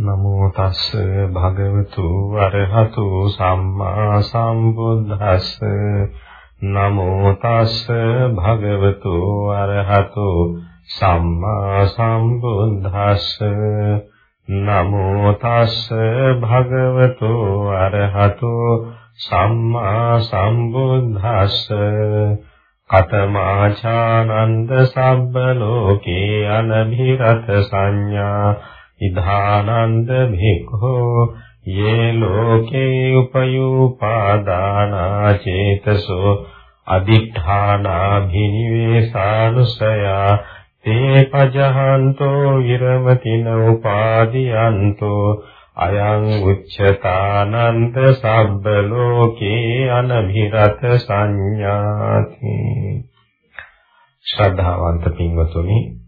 නමෝ තස්ස භගවතු අරහතු සම්මා සම්බුද්දස්ස. නමෝ තස්ස භගවතු අරහතු සම්මා සම්බුද්දස්ස. නමෝ තස්ස භගවතු අරහතු සම්මා සම්බුද්දස්ස. කතමාචානන්ද සබ්බ ලෝකේ අනභිරත සංඥා ඉධානන්ද භික්ඛෝ යේ ලෝකේ උපයූපාදානා චේතසෝ අදිඨානා භිනිවේසානුසයා තේ පජහන්තෝ විරමතින උපාදීයන්තෝ අයං උච්චතානන්ද සබ්බ ලෝකේ අනභිරත සංඥාති. ශ්‍රද්ධාවන්ත පින්වතුනි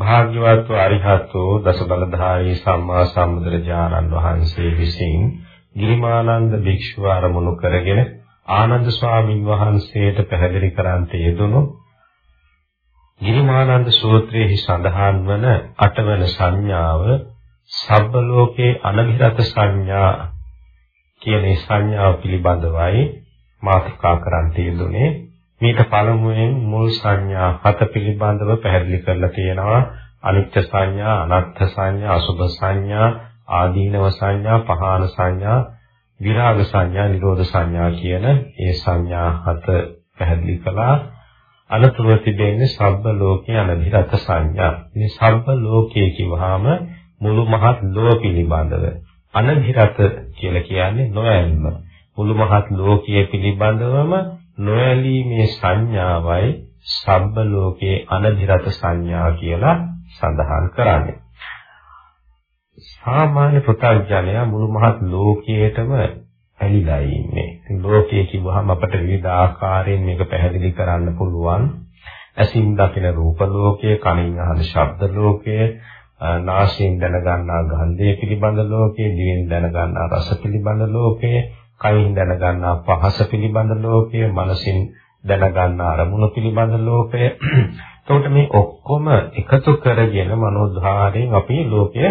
භාග්‍යවත් අරිහතෝ දස බලධාරී සම්මා සම්බුදුරජාණන් වහන්සේ විසින් ගිරිමානන්ද භික්ෂුව ආරමුණු කරගෙන ආනන්ද ස්වාමින් වහන්සේට පැහැදිලි කරන්ට යෙදුණු ගිරිමානන්ද සූත්‍රයේ සඳහන් වන අටවන සංඥාව සබ්බ ලෝකේ අනවිරත සංඥා කියන සංඥාව පිළිබඳවයි මාතෘකා කරන්ට යෙදුනේ මේක පළමුවෙන් මුල් සංඥා හත පිළිබඳව පැහැදිලි කරලා තියෙනවා. අනිත්‍ය සංඥා අනත්ථ සංඥා අසුභ සංඥා ආදීනව සංඥා පහාන සංඥා විරාග සංඥා නිරෝධ සංඥා කියන ඒ සංඥා හත පැහැදිලි කළා. අනතුරුව තිබෙන්නේ සබ්බ ලෝකේ අනධිරත සංඥා. මේ සබ්බ ලෝකේ කිව්වහම මුළු මහත් ලෝක පිළිබඳව අනධිරත කියලා කියන්නේ නොයල්ම මුළු මහත් ලෝකයේ පිළිබඳවම නොඇලීමේ සංඥාවයි සබ්බ ලෝකේ අනධිරත සංඥා කියලා සඳහන් කරන්නේ. සාමාන්‍ය පුතග්ජනයා මුළු මහත් ලෝකයේටම ඇලිලා ඉන්නේ. ලෝකයේ කිව්වහම අපට විවිධ ආකාරයෙන් මේක පැහැදිලි කරන්න පුළුවන්. ඇසින් දකින රූප ලෝකය, කනින් අහන ශබ්ද ලෝකය, නාසයෙන් දැනගන්නා ගන්ධය පිළිබඳ ලෝකය, දිවෙන් දැනගන්නා රස පිළිබඳ ලෝකය, කයින් දැනගන්නා පහස පිළිබඳ ලෝකය, මනසින් දැනගන්නා අරමුණු පිළිබඳ ලෝකය. එතකොට මේ ඔක්කොම එකතු කරගෙන මනෝධාරයෙන් අපි ලෝකය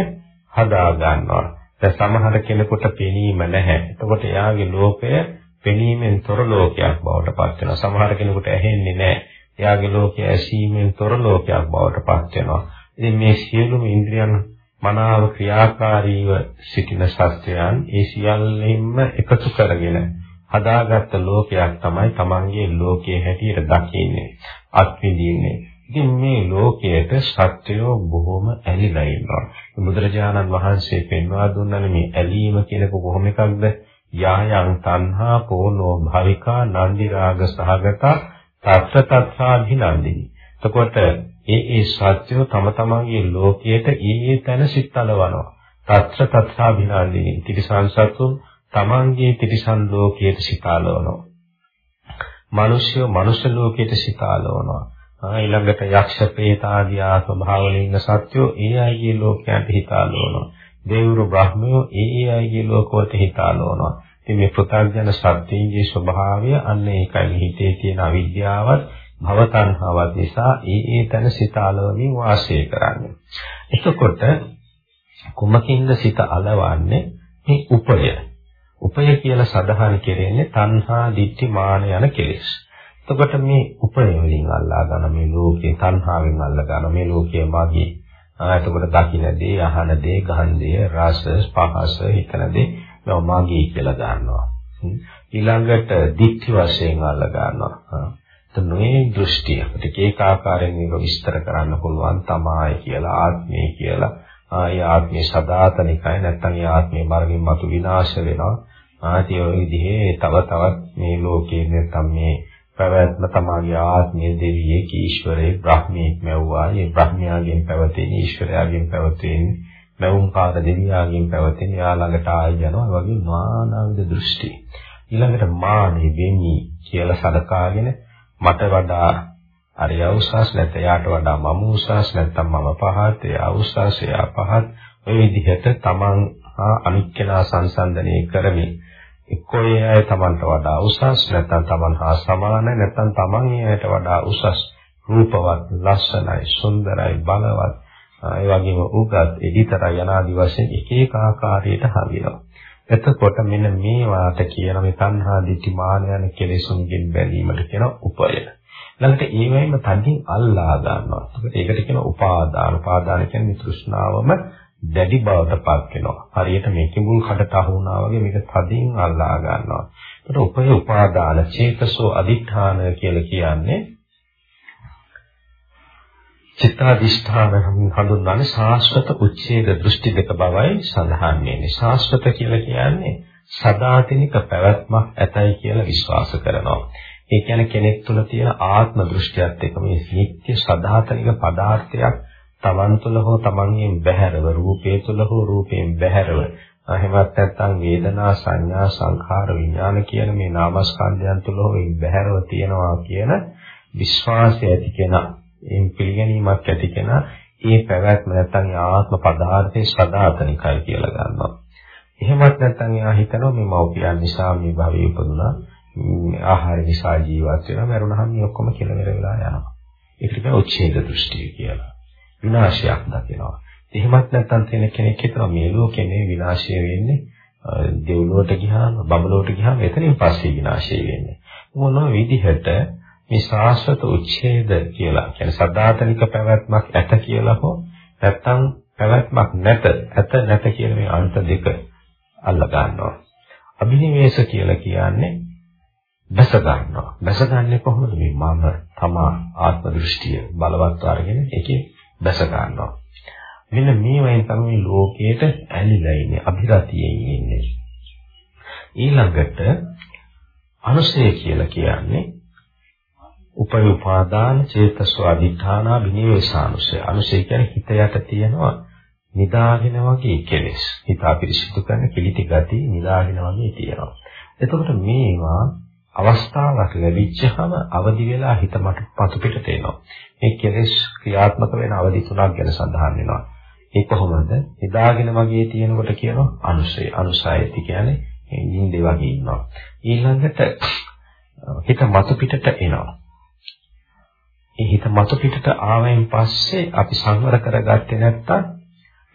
හදා ගන්නවා. දැන් සමහර කෙනෙකුට පෙනීම නැහැ. එතකොට එයාගේ ලෝකය පෙනීමෙන් තොර ලෝකයක් බවට පත් වෙනවා. සමහර කෙනෙකුට ඇහෙන්නේ නැහැ. එයාගේ ලෝකය ඇසීමෙන් තොර ලෝකයක් බවට පත් වෙනවා. ඉතින් මේ සියලුම ඉන්ද්‍රියන් මනාව ක්‍රියාකාරීව සිටින සත්‍යයන් ඒ සියල්ලෙන්ම එකතු කරගෙන හදාගත්ත ලෝකයක් තමයි Tamanගේ ලෝකයේ හැටියට දකින්නේ අත්විඳින්නේ. ඉතින් මේ ලෝකයට සත්‍යය බොහොම ඇලිලා ඉන්නවා. බුදුරජාණන් වහන්සේ පෙන්වා දුන්නනේ මේ ඇලීම කියනක කොහොම එකක්ද? යායන් තණ්හා පෝනෝ භවිකා නන්දි රාග සහගත තත්ත තත්සාධිනන්දිනි. එතකොට ඒ ඒ සත්‍යෝ තම තමන්ගේ ලෝකයට ඒ ඒ තැන සිත් අලවනවා. తත්‍ර තත්සා විනාදිනී තිරිසන් සතුන් තමන්ගේ තිරිසන් ලෝකයට සිත අලවනවා. මිනිස්යෝ මනුෂ්‍ය ලෝකයට සිත අලවනවා. ඊළඟට යක්ෂ ප්‍රේත ආදී ආත්ම භාවවල ඉන්න සත්‍යෝ ඒ අයගේ ලෝකයන්ට හිත අලවනවා. දේවරු බ්‍රහ්මයෝ ඒ ඒ අයගේ ලෝකවලට හිත අලවනවා. ඉතින් මේ පෘථග්ජන සත්‍යයේ ස්වභාවය අන්න ඒකයි හිතේ තියෙන අවිද්‍යාවත් භව තණ්හාවත් නිසා ඒ ඒ තන සිත අලවමින් වාසය කරන්නේ. එතකොට කුමකින්ද සිත අලවන්නේ? මේ උපය. උපය කියලා සඳහන් කෙරෙන්නේ තණ්හා, දිට්ඨි, මාන යන කෙලෙස්. එතකොට මේ උපය වලින් අල්ලා ගන්න මේ ලෝකේ තණ්හාවෙන් අල්ලා ගන්න මේ ලෝකය මගේ. එතකොට දකින්න දේ, අහන දේ, ගහන දේ, රස, පහස, හිතන දේ මේවා මගේ කියලා ගන්නවා. ඊළඟට දිට්ඨි වශයෙන් අල්ලා ගන්නවා. නොයේ දෘෂ්ටිය. අපිට ඒක ආකාරයෙන් මේක විස්තර කරන්න පුළුවන් තමයි කියලා ආත්මය කියලා. ආය ආත්මේ සදාතනිකයි නැත්නම් ඒ ආත්මේ මරණින් මතු විනාශ වෙනවා. ආදී ඔය විදිහේ තව තවත් මේ ලෝකයේ නැත්නම් මේ පැවැත්ම තමයි ආත්මයේ දෙවියෙක් ඊශ්වරයෙක් බ්‍රහ්මයෙක් මැව්වා. ඒ බ්‍රහ්මයාගෙන් පැවතෙන ඊශ්වරයාගෙන් පැවතෙන මැවුම්කාර දෙවියාගෙන් පැවතෙන යා ළඟට ආය යනවා. වගේ නානාවිද දෘෂ්ටි. ඊළඟට මානෙ වෙමි කියලා සලකාගෙන මට වඩා අරය උසස් නැත්නම් එයාට වඩා මම උසස් නැත්නම් මම පහත් එයා උසස් එයා පහත්. ඔය විදිහට තමන් හා අනිත් කෙනා සංසන්දනය කරමින් එක්කෝ ඒ අය තමන්ට වඩා උසස් නැත්නම් තමන් හා සමානයි නැත්නම් තමන් ඒ අයට වඩා උසස් රූපවත් ලස්සනයි සුන්දරයි බලවත්. ඒ වගේම උගත් එඩිතර යනාදි වශයෙන් එක එක ආකාරයට හරිනවා. එතකොට මෙන්න මේවාට කියන මේ තණ්හා දිට්ඨි මාන යන කෙලෙසුන්ගෙන් බැඳීමට කියන උපය. ළඟට ඒ වෙයිම තදින් අල්ලා ගන්නවා. ඒකට කියන උපාදාන. උපාදාන කියන්නේ තෘෂ්ණාවම දැඩි බවට පත් වෙනවා. හරියට මේ කිඹුල් කඩට අහු වුණා වගේ මේක තදින් අල්ලා ගන්නවා. ඒකට උපය උපාදාන චේතසෝ අදිඨාන කියලා කියන්නේ චිත්තාදිෂ්ඨාන හඳුන්වන්නේ ශාස්ත්‍රත උච්ඡේද දෘෂ්ටි දෙක බවයි සඳහන් වෙන්නේ. ශාස්ත්‍රත කියලා කියන්නේ සදාතනික පැවැත්මක් ඇතයි කියලා විශ්වාස කරනවා. ඒ කියන්නේ කෙනෙක් තුළ තියෙන ආත්ම දෘෂ්ටියත් එක්ක මේ නිත්‍ය සදාතනික පදාර්ථයක් තමන් තුළ හෝ තමන්ගෙන් බැහැරව රූපේ තුළ හෝ රූපයෙන් බැහැරව එහෙමත් නැත්නම් වේදනා සංඥා සංඛාර විඥාන කියන මේ නාමස්කන්ධයන් තුළ හෝ බැහැරව තියනවා කියන විශ්වාසය ඇති කෙනා එයින් පිළිගැනීමක් ඇති කෙනා ඒ පැවැත්ම නැත්නම් ආත්ම පදාර්ථයේ සදාතනිකයි කියලා ගන්නවා. එහෙමත් නැත්නම් එයා හිතනවා මේ මෞපියන් නිසා මේ භවයේ උපදුනා ආහාර නිසා ජීවත් වෙනවා මරුණහම මේ ඔක්කොම කෙලවර වෙලා යනවා. ඒකට කියන උච්ඡේද දෘෂ්ටිය කියලා. විනාශයක් දකිනවා. එහෙමත් නැත්නම් තියෙන කෙනෙක් හිතනවා මේ ලෝකේ මේ විනාශය වෙන්නේ දෙව්ලොවට ගියාම බබලොවට ගියාම එතනින් පස්සේ විනාශය වෙන්නේ. මොන විදිහට මේ ශාස්ත්‍රත උච්ඡේද කියලා කියන්නේ සදාතනික පැවැත්මක් ඇත කියලා හෝ නැත්නම් පැවැත්මක් නැත ඇත නැත කියන මේ අන්ත දෙක අල්ල ගන්නවා. අභිනිවේෂ කියලා කියන්නේ බැස ගන්නවා. බැස ගන්නෙ කොහොමද මේ මම තමා ආත්ම දෘෂ්ටිය බලවත් අරගෙන ඒකේ බැස ගන්නවා. මෙන්න මේ වයින් තමයි ලෝකයට ඇලිලා ඉන්නේ අභිරතියෙන් ඉන්නේ. ඊළඟට අනුසය කියලා කියන්නේ උපයෝපාදාන චේතසෝ අධිඨානා විනිවේෂානුසය. අනුසය කියන්නේ හිත යට තියෙනවා නිදාගෙන වගේ කෙලෙස්. හිත අපිරිසිදු කරන කිලිටි ගති නිදාගෙන වගේ තියෙනවා. එතකොට මේවා අවස්ථාවක් ලැබිච්චහම අවදි වෙලා හිත මට පතු පිටට එනවා. මේ කෙලෙස් ක්‍රියාත්මක වෙන අවදි තුනක් ගැන සඳහන් වෙනවා. ඒ කොහොමද? නිදාගෙන වගේ තියෙනකොට කියනවා අනුසය. අනුසයති කියන්නේ නිින්දේ වගේ ඉන්නවා. ඊළඟට හිත මතු පිටට එනවා. ඒ හිත මතු පිටට ආවෙන් පස්සේ අපි සංවර කරගත්තේ නැත්තම්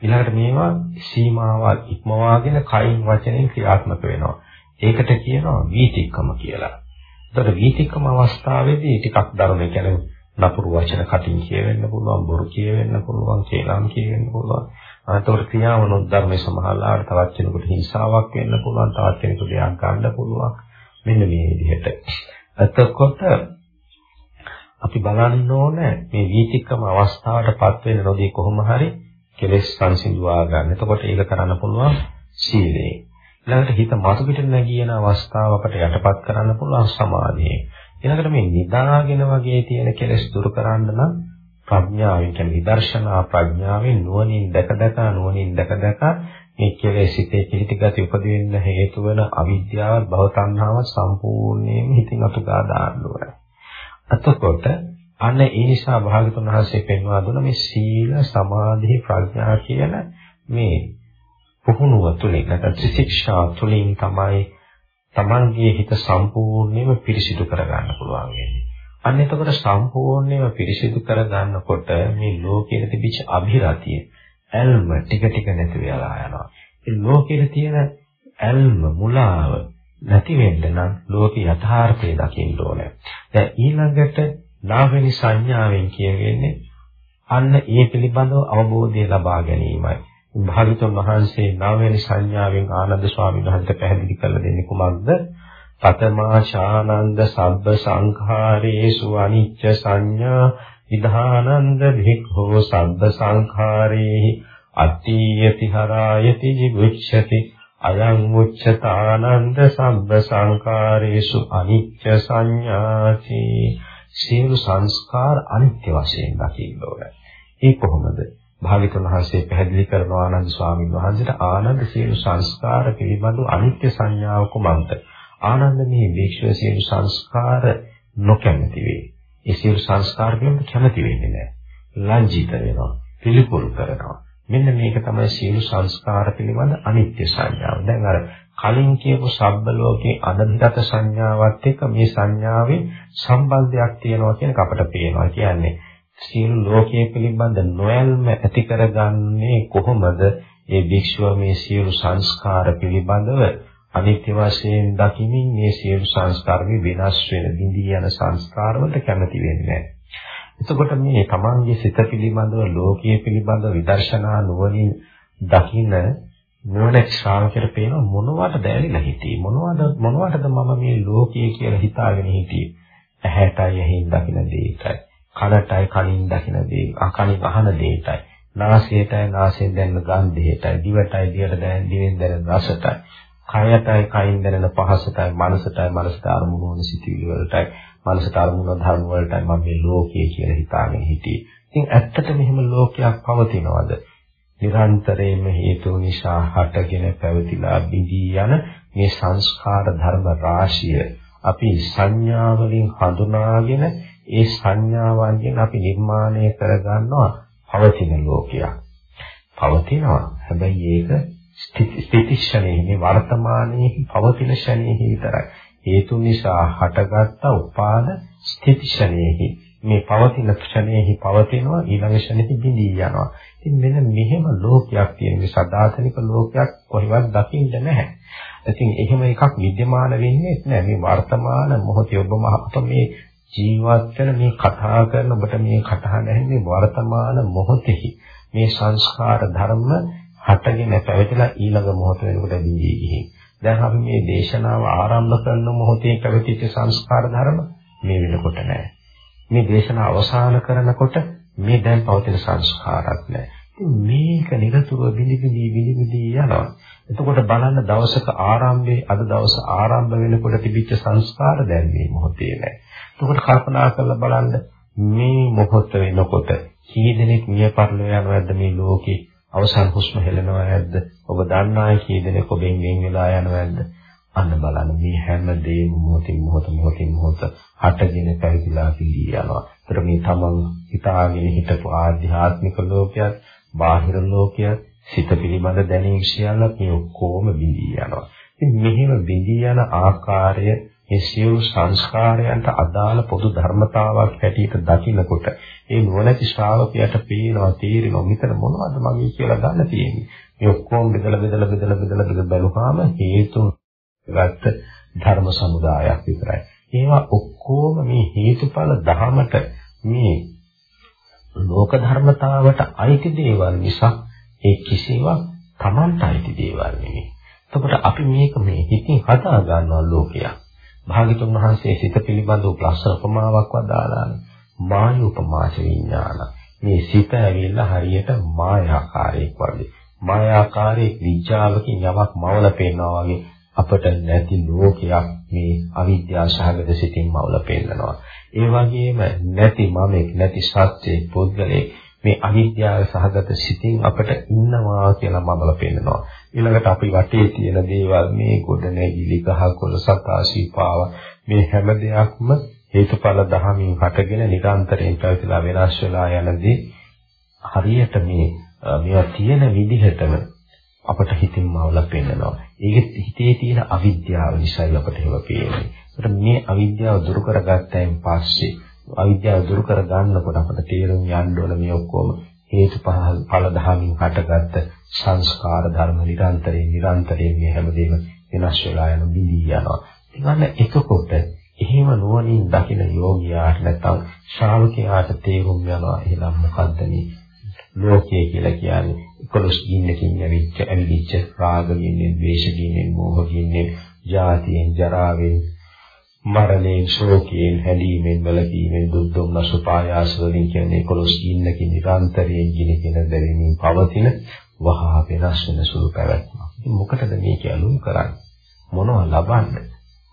ඊළඟට මේවා සීමාවල් ඉක්මවාගෙන කයින් වචනෙන් ක්‍රියාත්මක වෙනවා. ඒකට කියනවා වීතික්කම කියලා. ඒතර වීතික්කම අවස්ථාවේදී ටිකක් ධර්ම කියන්නේ නපුරු වචන කටින් කියවෙන්න පුළුවන්, බොරු කියවෙන්න පුළුවන්, කේලම් කියවෙන්න පුළුවන්. අතකොට ක්‍රියාවනොත් ධර්මයේ සමහරලාට තවත් කෙනෙකුට හිංසාවක් වෙන්න පුළුවන්, තවත් කෙනෙකුට දෙයක් ගන්න පුළුවන්. මෙන්න මේ විදිහට. එතකොට අපි බලන්න ඕන මේ වීතික්කම අවස්ථාවටපත් වෙන නොදී කොහොම හරි කෙලෙස් සංසිඳුවා ගන්න. එතකොට ඒක කරන්න පුළුවන් සීලේ. ඊළඟට හිත මතු පිට නැගියන අවස්ථාව අපට යටපත් කරන්න පුළුවන් සමාධියේ. ඊළඟට මේ නිදාගෙන වගේ තියෙන කෙලෙස් දුරු කරන්න නම් ප්‍රඥාවෙන් කියන්නේ විදර්ශනා ප්‍රඥාවෙන් නුවණින් දැක දැක නුවණින් දැක දැක මේ කෙලෙස් සිතේ පිහිටි ගති උපදින්න හේතු වෙන අවිද්‍යාව භව තණ්හාව සම්පූර්ණයෙන් හිතින් අතුගා දාන්න ඕනේ. එතකොට අන්න ඒ නිසා භාගතුන් වහන්සේ පෙන්වා දුන්න මේ සීල සමාධි ප්‍රඥා කියන මේ පුහුණුව තුළින් නැත්නම් ත්‍රිශික්ෂා තුළින් තමයි තමන්ගේ හිත සම්පූර්ණයෙන්ම පිරිසිදු කරගන්න පුළුවන් වෙන්නේ. අන්න එතකොට සම්පූර්ණයෙන්ම පිරිසිදු කරගන්නකොට මේ ලෝකයේ තිබිච්ච අභිරතිය ඇල්ම ටික ටික නැති වෙලා යනවා. ඒ ලෝකයේ තියෙන ඇල්ම මුලාව නැති වෙන්න නම් ලෝක යථාර්ථය දකින්න ඕනේ. දැන් ඊළඟට නාවෙනි සංඥාවෙන් කියවෙන්නේ අන්න ඒ පිළිබඳව අවබෝධය ලබා ගැනීමයි. භාගතුන් වහන්සේ නවවෙනි සංඥාවෙන් ආනන්ද ස්වාමීන් වහන්සේට පැහැදිලි කරලා දෙන්නේ කුමක්ද? පතමා ශානන්ද සබ්බ සංඛාරේසු අනිච්ච සංඥා විධානන්ද භික්ඛෝ සබ්බ සංඛාරේහි අට්ඨියති හරායති ජිගුච්ඡති අයං උච්චතානන්ද සබ්බ සංඛාරේසු අනිච්ච සංඥාති සියලු සංස්කාර අනිත්‍ය වශයෙන් දකින්න ඕනේ. ඒ කොහොමද? භාග්‍යතුන් වහන්සේ පැහැදිලි කරනවා ආනන්ද ස්වාමීන් වහන්සේට ආනන්ද සියලු සංස්කාර පිළිබඳව අනිත්‍ය සංඥාව කුමක්ද? ආනන්ද මේ වික්ෂය සියලු සංස්කාර නොකැමති වේ. ඒ සියලු සංස්කාර පිළිබඳව කැමති වෙන්නේ නැහැ. ලංජිත වෙනවා, පිළිකුල් කරනවා. මෙන්න මේක තමයි සියලු සංස්කාර පිළිබඳ අනිත්‍ය සංඥාව. දැන් අර කලින් කියපු සබ්බ ලෝකේ අනන්තත සංඥාවත් එක්ක මේ සංඥාවේ සම්බන්ධයක් තියෙනවා කියන එක අපට පේනවා. කියන්නේ සියලු ලෝකයේ පිළිබඳ නොයල්ම ඇති කරගන්නේ කොහොමද? ඒ භික්ෂුව මේ සියලු සංස්කාර පිළිබඳව අනිත්‍ය වශයෙන් දකිමින් මේ සියලු සංස්කාර වෙනස් වෙන බිඳී යන සංස්කාරවලට කැමති වෙන්නේ එතකොට මේ තමන්ගේ සිත පිළිබඳව ලෝකයේ පිළිබඳව විදර්ශනා නුවණින් දකින නුවණ ශ්‍රාවකයට පේන මොනවටද ඇලිලා හිටියේ? මොනවද මොනවටද මම මේ ලෝකයේ කියලා හිතාගෙන හිටියේ? ඇහැටයි ඇහින් දකින දෙයටයි කනටයි කනින් දකින දේ අකනින් අහන දෙයටයි නාසයටයි නාසයෙන් දැනෙන ගන්ධයටයි දිවටයි දිවට දැනෙන දිවෙන් දැනෙන රසටයි කයටයි කයින් දැනෙන පහසටයි මනසටයි මනසට අරමුණු වන සිතුවිලි වලටයි මනසට අරමුණු ධර්ම වලටයි මම මේ ලෝකයේ කියලා හිතාගෙන හිටියේ. ඉතින් ඇත්තට මෙහෙම ලෝකයක් පවතිනවද? නිරන්තරයෙන්ම හේතු නිසා හටගෙන පැවතිලා බිඳී යන මේ සංස්කාර ධර්ම රාශිය අපි සංඥා වලින් හඳුනාගෙන ඒ සංඥාවන්ගෙන් අපි නිර්මාණය කරගන්නවා පවතින ලෝකයක්. පවතිනවා. හැබැයි ඒක ස්ථಿತಿ ක්ෂණයේ මේ වර්තමානයේ පවතින ක්ෂණයේ විතරයි. හේතු නිසා හටගත් උපාද ස්ථිතිශණයෙහි මේ පවතින ක්ෂණයෙහි පවතිනවා ඊළඟ ක්ෂණෙහි බිඳී යනවා. ඉතින් මෙන්න මෙහෙම ලෝකයක් තියෙන මේ සදාතනික ලෝකයක් කොහෙවත් දකින්න නැහැ. ඉතින් එහෙම එකක් विद्यमान වෙන්නේ නැහැ. මේ වර්තමාන මොහොතේ ඔබ අප මේ ජීවත් වෙන මේ කතා කරන ඔබට මේ කතා නැන්නේ වර්තමාන මොහොතෙහි මේ සංස්කාර ධර්ම හටගෙන පැවතිලා ඊළඟ මොහොත වෙනකොට දී ගිහින් දැන් අපි මේ දේශනාව ආරම්භ කරන මොහොතේ පැවතිච්ච සංස්කාර ධර්ම මේ වෙනකොට නැහැ. මේ දේශනාව අවසන් කරනකොට මේ දැන් පවතින සංස්කාරات නැහැ. මේක නිරතුරුව බිඳි බිඳි බිඳි බිඳි යනවා. එතකොට බලන්න දවසක ආරම්භයේ අද දවස ආරම්භ වෙනකොට තිබිච්ච සංස්කාර දැන් මේ මොහොතේ නැහැ. එතකොට කල්පනා කරලා බලන්න මේ මොහොත වෙනකොට කී දෙනෙක් මිය පරලෝ යනවද මේ ලෝකේ අවසන් හුස්ම හෙලනවා නැද්ද? ඔබ දන්නායි කී දෙනෙක් ඔබෙන් වෙන් වෙලා යනවද? අන්න බලන්න මේ හැම දෙයක්ම මොහොතින් මොහොත මොහොතින් මොහොත හටගෙන පැවිදිලා පිළි යනවා. ඒතර මේ තමන් හිතාගෙන හිටපු ආධ්‍යාත්මික ලෝකයක්, බාහිර ලෝකයක්, සිත පිළිබඳ දැනීම් සියල්ල මේ ඔක්කොම බිඳී යනවා. ඉතින් මෙහෙම බිඳී යන ආකාරය මේ සියලු සංස්කාරයන්ට අදාළ පොදු ධර්මතාවක් හැටියට දකිනකොට ඒ නුවණැති ශ්‍රාවකයාට පේනවා තේරෙනවා මෙතන මොනවද මගේ කියලා ගන්න තියෙන්නේ. මේ ඔක්කොම බෙදලා බෙදලා බෙදලා බෙදලා බෙදලා බලුවාම හේතු ගත්ත ධර්ම සමුදායක් විතරයි. ඒවා ඔක්කොම මේ හේතුඵල ධහමට මේ ලෝක ධර්මතාවට අයිති දේවල් නිසා ඒ කිසිවක් Tamanට අයිති දේවල් නෙමෙයි. එතකොට අපි මේක මේ හිතින් හදා ගන්නවා ලෝකයක්. භාග්‍යතුන් වහන්සේ සිත පිළිබඳ ලස්සන උපමාවක් වදාලානේ. මාය උපමාච විඥාන. මේ සිත ඇවිල්ලා හරියට මායාකාරයක් වගේ. මායාකාරයේ විඥාවකින් යමක් මවල පේනවා වගේ අපට නැති ලෝකයක් මේ අවිද්‍යාව සහගත සිතින් මවල පෙන්නනවා. ඒ වගේම නැති මමෙක් නැති සත්‍යයේ පුද්ගලෙක් මේ අවිද්‍යාව සහගත සිතින් අපට ඉන්නවා කියලා මමල පෙන්නනවා. ඊළඟට අපි වටේ තියෙන දේවල් මේ ගොඩ නැගිලි ගහකොළ සතාසීපාව මේ හැම දෙයක්ම හේතුඵල ධහමින් හටගෙන නිරන්තරයෙන් පැවතිලා වෙනස් වෙලා යනදී හරියට මේ මේවා තියෙන විදිහටම අපට හිතින් මවල පෙන්නනවා. ඒක හිතේ තියෙන අවිද්‍යාව නිසායි අපට ඒව පේන්නේ. ඒකට මේ අවිද්‍යාව දුරු කරගත්තයින් පස්සේ අවිද්‍යාව දුරු කර ගන්නකොට අපට තේරුම් යන්න ඕන මේ ඔක්කොම හේතුඵල ඵල ධර්මයෙන් හටගත්ත සංස්කාර ධර්ම නිරන්තරයෙන් නිරන්තරයෙන් මේ හැමදේම වෙනස් වෙලා යන බිඳී යනවා. ඊගන්න එතකොට එහෙම නුවණින් දකින යෝගියාට නැත්නම් ශ්‍රාවකයාට තේරුම් යනවා එහෙනම් මොකද්ද මේ ලෝකය කියලා කියන්නේ කොලොස් ගින්නකින් ඇවිච්ච ඇවිලිච්ච රාග ගින්නෙන්, ද්වේෂ ගින්නෙන්, මෝහ ගින්නෙන්, ජාතියෙන්, ජරාවෙන්, මරණයෙන් ශෝකයෙන් හැලීමෙන් වැළකීමෙන් දුක් දුම්නස උපායාස වලින් කියන්නේ 11 ඉන්නකින් නිරන්තරයෙන් ගිනිගෙන දැවෙමින් පවතින වහා වෙනස් වෙන සුළු පැවැත්ම. ඉතින් මොකටද මේක ඇලුම් කරන්නේ? මොනව ලබන්නේ?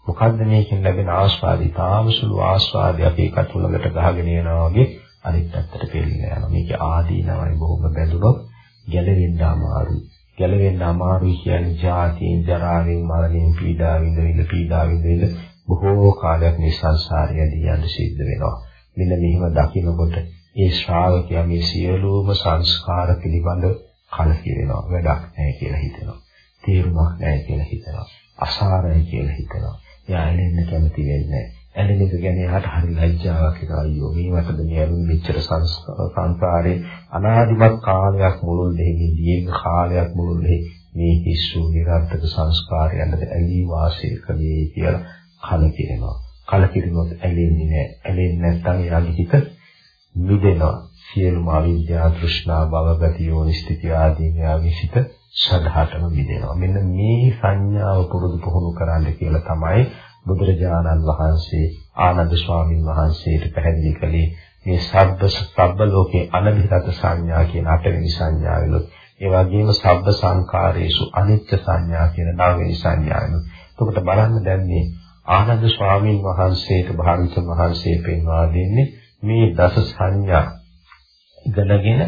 මොකද්ද මේකෙන් ලැබෙන ආස්වාදي? තාම සුළු ආස්වාදය අපේ කටුලකට ගහගෙන යනවා වගේ අනිත් පැත්තට පෙළෙලා යනවා. මේක ආදීනවයි බොහොම බැඳුනොත් ගැලවෙන්න අමාරුයි. ගැලවෙන්න අමාරුයි කියන්නේ ජාතියෙන්, ජරාවෙන්, මරණයෙන් පීඩා විඳින පීඩා විඳින බොහෝ කාලයක් මේ සංසාරයේදී යන්න සිද්ධ වෙනවා. මෙන්න මෙහිම දකිනකොට ඒ ශ්‍රාවකයා මේ සියලුම සංස්කාර පිළිබඳ කලකිරෙනවා. වැඩක් නැහැ කියලා හිතෙනවා. තේරුමක් නැහැ කියලා හිතනවා. අසාරයි කියලා හිතනවා. එයා එළෙන්න කැමති වෙන්නේ ඇලෙන එක ගැන එයාට හරි ලැජ්ජාවක් එනවා අයියෝ මේ වටද මේ අරුන් මෙච්චර සංස්කාරේ අනාදිමත් කාලයක් මුළුල්ලේ දීර්ඝ කාලයක් මුළුල්ලේ මේ හිස්සු නිරර්ථක සංස්කාරයන්ද ඇලී වාසය කළේ කියලා කලකිරෙනවා. කලකිරීමත් ඇලෙන්නේ නැහැ ඇලෙන්නේ නැත්නම් එයාගේ හිත මිදෙනවා. සියලුම අවිද්‍යාව තෘෂ්ණා භව ගති යෝනිස්තිති ආදී එයාගේ හිත සදාටම මිදෙනවා. මෙන්න මේ සංඥාව පුරුදු පුහුණු කරන්න කියලා තමයි බුදුරජාණන් වහන්සේ ආනන්ද ස්වාමීන් වහන්සේට පැහැදිලි කළේ. මේ සබ්බ සබ්බ ලෝකේ අනභිරත සංඥා කියන අටවෙනි සංඥාවලු ඒ වගේම සබ්බ සංකාරේසු අනිත්‍ය සංඥා කියන නවවෙනි සංඥාවලු එතකොට බලන්න දැන් මේ ආනන්ද ස්වාමීන් වහන්සේට භාගතුන් වහන්සේ පෙන්වා දෙන්නේ මේ දස සංඥා ඉගෙනගෙන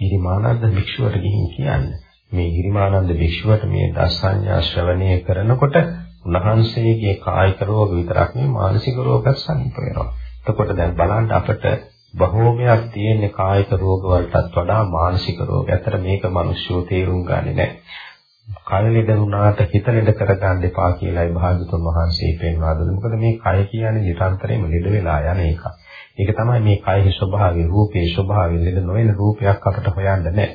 ගිරිමානන්ද භික්ෂුවට ගිහින් කියන්නේ මේ ගිරිමානන්ද භික්ෂුවට මේ දස සංඥා ශ්‍රවණය කරනකොට උන්වහන්සේගේ කායික රෝග විතරක් නෙවෙයි මානසික රෝගත් සනීප වෙනවා. එතකොට දැන් බලන්න අපිට බහෝමයක් තියෙන කායික රෝග වලටත් වඩා මානසික රෝග. ඇතර මේක මිනිස්සු තේරුම් ගන්නේ නැහැ. කය ලෙඩ වුණාට හිත ලෙඩ කරගන්න එපා කියලායි භාගතුන් වහන්සේ පෙන්වා දුන්නේ. මොකද මේ කය කියන්නේ නිරන්තරයෙන්ම ලෙඩ වෙලා යන එකක්. ඒක තමයි මේ කයෙහි ස්වභාවය, රූපේ ස්වභාවය ලෙඩ නොවන රූපයක් අපිට හොයන්න නැහැ.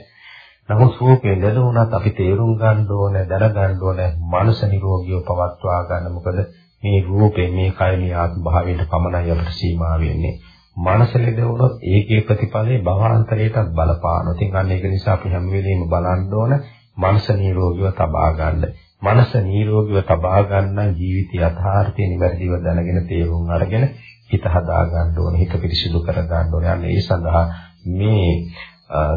නමුත් රූපේ ලෙඩ වුණත් අපි තේරුම් ගන්න ඕනේ දැනගන්න ඕනේ මනස නිරෝගීව පවත්වා ගන්න මොකද මේ රූපේ මේ කය මේ ආත්ම භාවයට පමණයි අපිට සීමා වෙන්නේ මනස ලෙඩ වුණොත් ඒකේ ප්‍රතිඵලේ භවාන්තරයටත් බලපානවා. ඉතින් අන්න ඒක නිසා අපි හැම වෙලෙම බලන්න ඕන මනස නිරෝගීව තබා ගන්න. මනස නිරෝගීව තබා ගන්න ජීවිත යථාර්ථය නිවැරදිව දැනගෙන තේරුම් අරගෙන හිත හදා ගන්න ඕනේ. හිත පිරිසිදු කර ගන්න ඕනේ. අන්න ඒ සඳහා මේ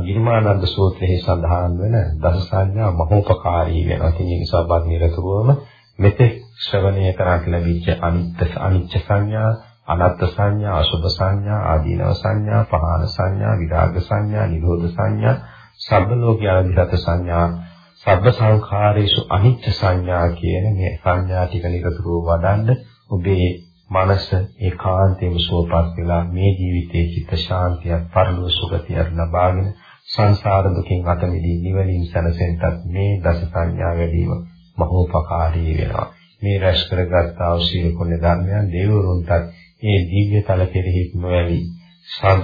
ගිරිමානන්ද සූත්‍රයේ සඳහන් වෙන දස සංඥා මහෝපකාරී වෙනවා. ඉතින් ඒ නිසා බාහිර නිරතුරුවම මෙතෙක් ශ්‍රවණය කරාට ලැබිච්ච අනිත්‍ය අනිච්ච සංඥා, අනත්ත් සංඥා, අසුභ සංඥා, ආදීනව සංඥා, පහාන සංඥා, විරාග සංඥා, නිරෝධ සංඥා, සබ්බ ලෝකයාදිගත සංඥා, සබ්බ සංඛාරේසු අනිච්ච සංඥා කියන මේ සංඥා ටික නිරතුරුව වඩන්න ඔබේ මනස ඒකාන්තයෙන්ම සුවපත් වෙලා මේ ජීවිතයේ චිත්ත ශාන්තියක් පරලෝක සුගතියක් ලබාගෙන සංසාර දුකින් අත මිදී නිවනින් සැනසෙන්නත් මේ දස සංඥා වැඩිම මහෝපකාරී වෙනවා. මේ රැස් කරගත් ආශීල කුණ ධර්මයන් දේවරුන්ටත් මේ දිව්‍ය තල කෙරෙහි නොඇලි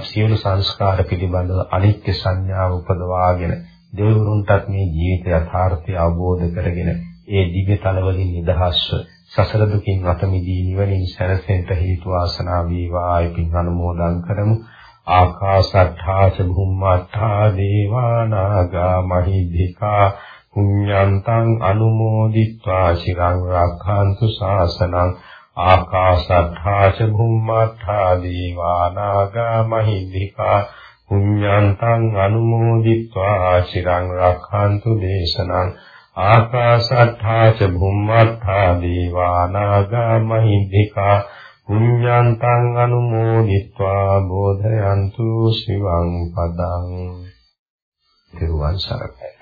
සියලු සංස්කාර පිළිබඳව අනිත්‍ය සංඥාව උපදවාගෙන දෙවිවරුන්ටත් මේ ජීවිත යථාර්ථය අවබෝධ කරගෙන ඒ දිව්‍ය තලවලින් නිදහස්ව සසර දුකින් අත මිදී නිවනින් සැනසෙන්නට හේතු වාසනා වේවායි පින් අනුමෝදන් කරමු. ආකාශට්ඨා ච භුම්මාට්ඨා දේවා නාග මහිද්దికා පුඤ්ඤන්තං අනුමෝදිත්වා චිරං රක්ඛන්තු ශාසනං ආකාශට්ඨා ච භුම්මාට්ඨා දේවා නාග මහිද්దికා පුඤ්ඤන්තං අනුමෝදිත්වා චිරං රක්ඛන්තු දේශනං ආකාශට්ඨා ච භුම්මත්ථා දීවානාගා මහිද්దికා පුඤ්ඤන්තං අනුමෝදිත්වා බෝධයන්තු සිවං පදං. තිරුවන් සරණයි.